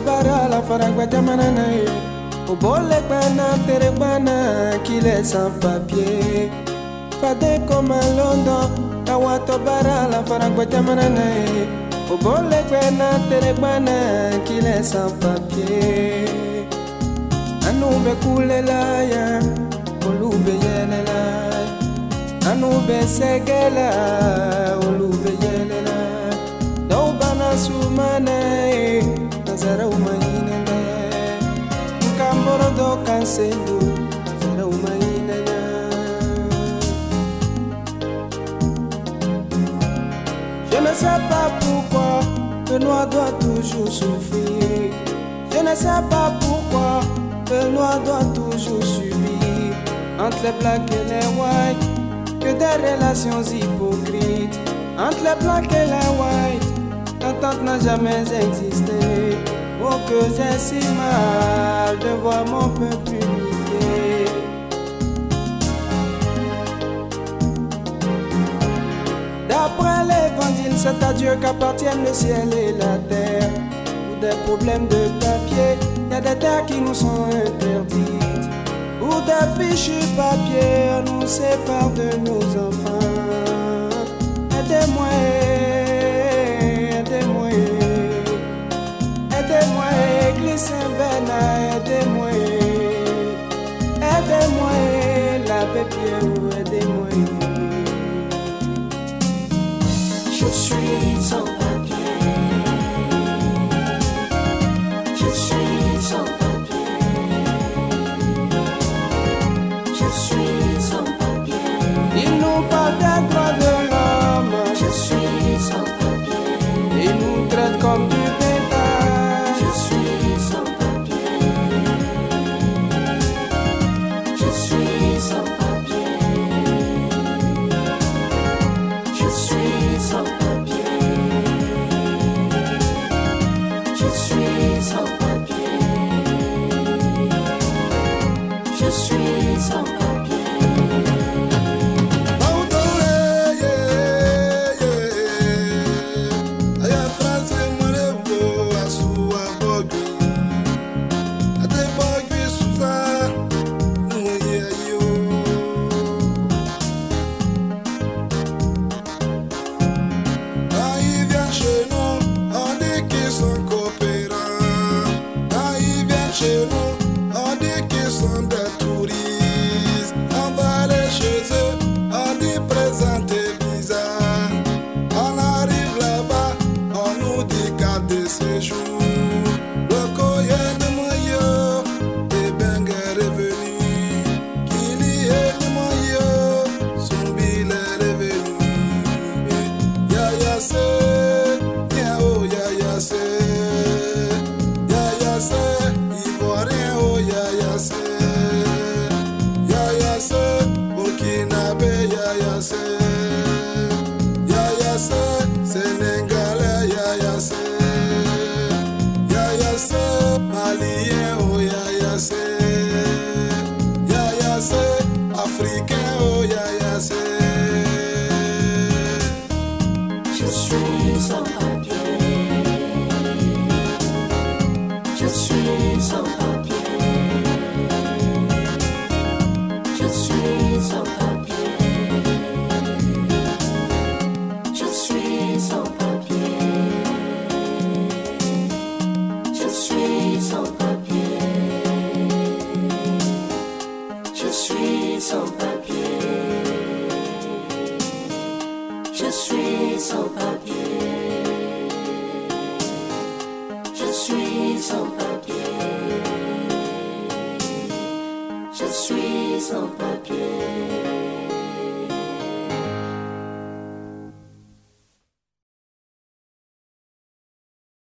faragba jamana na ye o bole gbana tere gbana qu'il est sans papier. Fade comme à London kawato bara la faragba jamana na ye o bole gbana tere gbana qu'il est sans papier. Anu be kulela ya olu be yelela anu be segela olu be yelela dɔw bana sumana Je ne sais pas pourquoi le noir doit toujours souffrir. Je ne sais pas pourquoi le noir doit toujours subir entre les blacks et les whites que des relations hypocrites. Entre les blacks et les whites, l'entente n'a jamais existé. Oh que j'ai si mal de voir mon peuple unifié. D'après l'évangile, c'est à Dieu qu'appartiennent le ciel et la terre. Pour des problèmes de papier, y a des terres qui nous sont interdites. Pour des fichus papiers, on nous sépare de nos enfants. Aidez-moi, pas des droits de l'homme, Je suis sans papier. ils nous traitent comme du bétail. Je suis sans papier. Je suis sans papier. Je suis sans papier. Je suis sans papier. Je suis sans papier. Je suis sans papier. Je suis sans papier. Je suis sans papier. Je suis sans papier. Je suis sans papier. Je suis sans papier. Suis sans papier. Je suis sans papier. Je suis sans papier.